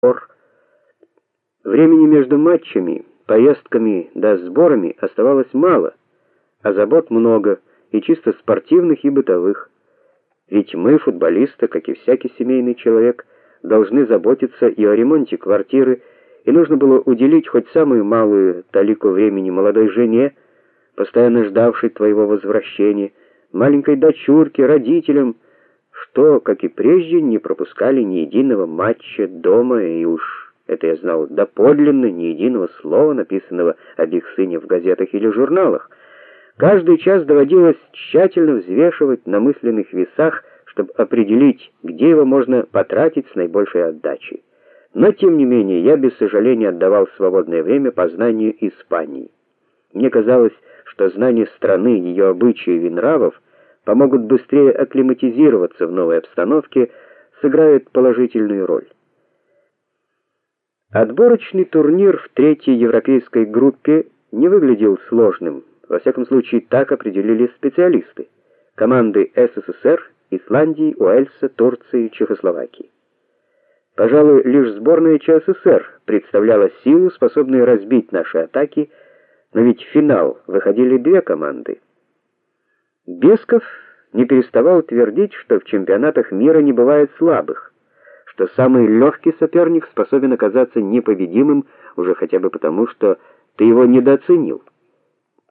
пор. Времени между матчами, поездками да сборами оставалось мало, а забот много, и чисто спортивных, и бытовых. Ведь мы, футболисты, как и всякий семейный человек, должны заботиться и о ремонте квартиры, и нужно было уделить хоть самую малую талику времени молодой жене, постоянно ждавшей твоего возвращения, маленькой дочурке, родителям, что, как и прежде, не пропускали ни единого матча дома, и уж это я знал доподлинно, ни единого слова, написанного об их сыне в газетах или журналах. Каждый час доводилось тщательно взвешивать на мысленных весах, чтобы определить, где его можно потратить с наибольшей отдачей. Но тем не менее, я без сожаления отдавал свободное время познанию Испании. Мне казалось, что знание страны, ее обычаев и нравов помогут быстрее акклиматизироваться в новой обстановке, сыграют положительную роль. Отборочный турнир в третьей европейской группе не выглядел сложным. Во всяком случае, так определили специалисты. Команды СССР, Исландии, Уэльса, Турции, Чехословакии. Пожалуй, лишь сборная ЧССР представляла силу, способную разбить наши атаки, но ведь в финал выходили две команды. Бесков не переставал твердить, что в чемпионатах мира не бывает слабых, что самый легкий соперник способен оказаться непобедимым уже хотя бы потому, что ты его недооценил.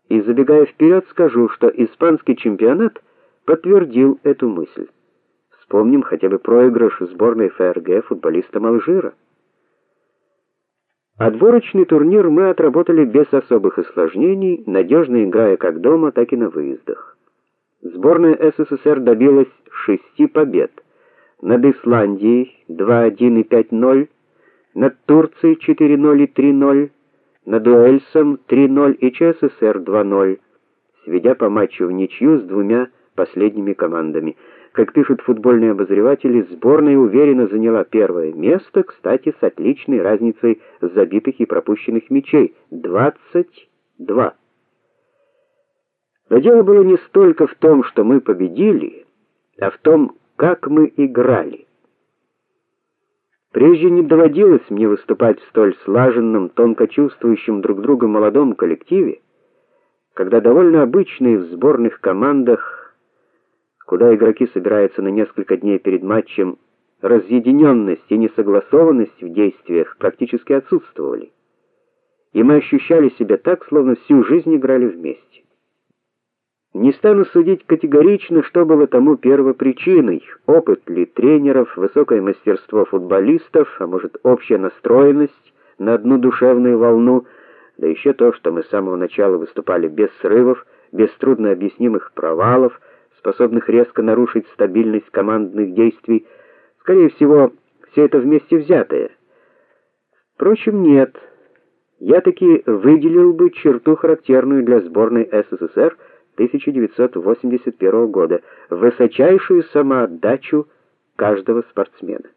И забегая вперед, скажу, что испанский чемпионат подтвердил эту мысль. Вспомним хотя бы проигрыш сборной ФРГ футболистам Алжира. Отборочный турнир мы отработали без особых осложнений, надежно играя как дома, так и на выездах. Сборная СССР добилась шести побед. Над Исландией 2:1 и 5:0, над Турцией 4:0 и 3:0, над Уэльсом 3:0 и ЧССР 2:0, сведя по матчу в ничью с двумя последними командами. Как пишут футбольные обозреватели, сборная уверенно заняла первое место, кстати, с отличной разницей забитых и пропущенных мячей 22. Но дело было не столько в том, что мы победили, а в том, как мы играли. Прежде не доводилось мне выступать в столь слаженном, тонко чувствующем друг друга молодом коллективе, когда довольно обычные в сборных командах, куда игроки собираются на несколько дней перед матчем, разъединенность и несогласованность в действиях практически отсутствовали. И мы ощущали себя так, словно всю жизнь играли вместе. Не стану судить категорично, что было тому первопричиной: опыт ли тренеров, высокое мастерство футболистов, а может, общая настроенность на одну душевную волну, да еще то, что мы с самого начала выступали без срывов, без трудно объяснимых провалов, способных резко нарушить стабильность командных действий. Скорее всего, все это вместе взятое. Впрочем, нет. Я таки выделил бы черту характерную для сборной СССР 1981 года, высочайшую самоотдачу каждого спортсмена.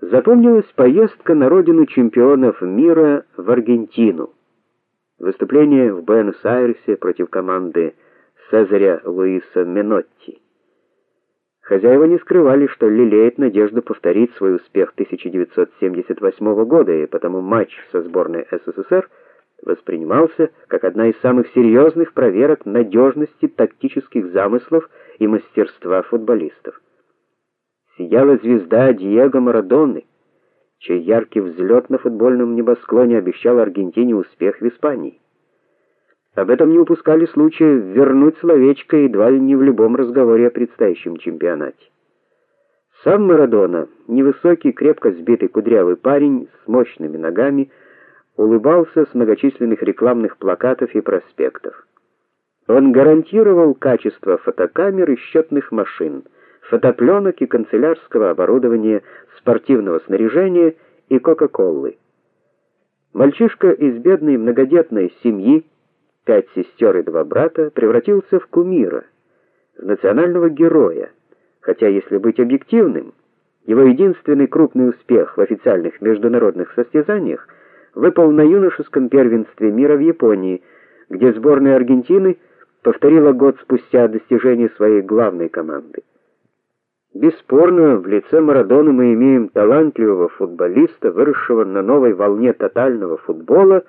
Запомнилась поездка на родину чемпионов мира в Аргентину. Выступление в Буэнос-Айресе против команды Цезаря Луиса Менотти. Хозяева не скрывали, что лелеют надежду повторить свой успех 1978 года, и потому матч со сборной СССР – воспринимался как одна из самых серьезных проверок надежности тактических замыслов и мастерства футболистов. Сияла звезда Диего Марадонны, чей яркий взлет на футбольном небосклоне обещал Аргентине успех в Испании. Об этом не упускали случая вернуть словечко едва ли не в любом разговоре о предстоящем чемпионате. Сам Марадона, невысокий, крепко сбитый кудрявый парень с мощными ногами, улыбался с многочисленных рекламных плакатов и проспектов. Он гарантировал качество фотокамер и счетных машин, фотопленок и канцелярского оборудования, спортивного снаряжения и кока-колы. Мальчишка из бедной многодетной семьи, пять сестер и два брата, превратился в кумира, в национального героя, хотя если быть объективным, его единственный крупный успех в официальных международных состязаниях – выпал на юношеском первенстве мира в Японии, где сборная Аргентины повторила год спустя достижение своей главной команды. Бесспорно, в лице Марадоны мы имеем талантливого футболиста, выросшего на новой волне тотального футбола